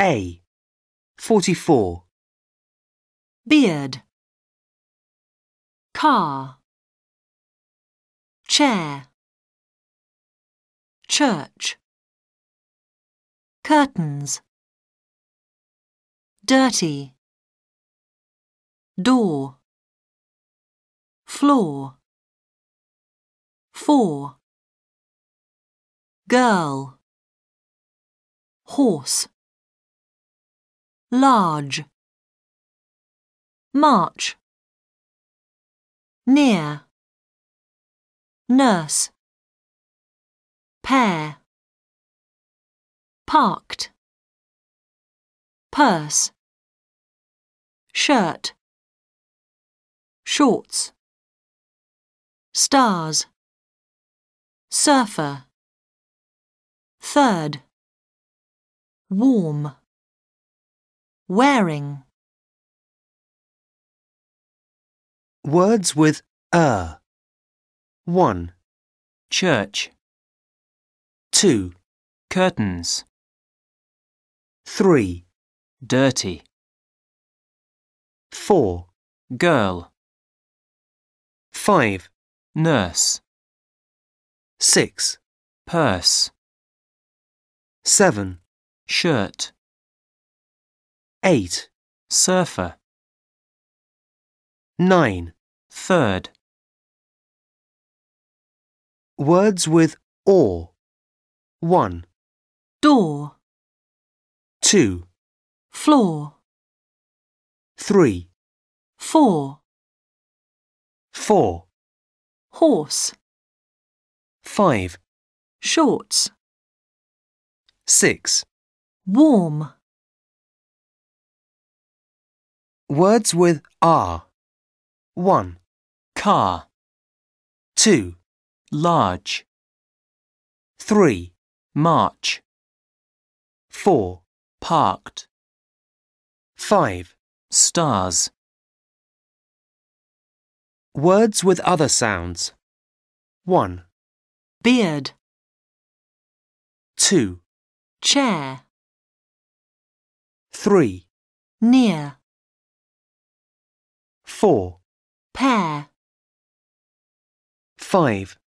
A. 44. beard, car, chair, church, curtains, dirty, door, floor, four, girl, horse, large, march, near, nurse, pair, parked, purse, shirt, shorts, stars, surfer, third, warm, wearing. Words with er. 1, church, 2, curtains, 3, dirty, 4, girl, 5, nurse, 6, purse, 7, shirt, 8, surfer, 9. third, Words with or. 1, door, 2, floor, 3, four, 4, horse, 5, shorts, 6. warm, Words with R. 1, car, 2, large, 3, march, 4, parked, 5. stars, Words with other sounds. 1, beard, 2, chair, 3, near, 4, pair, 5.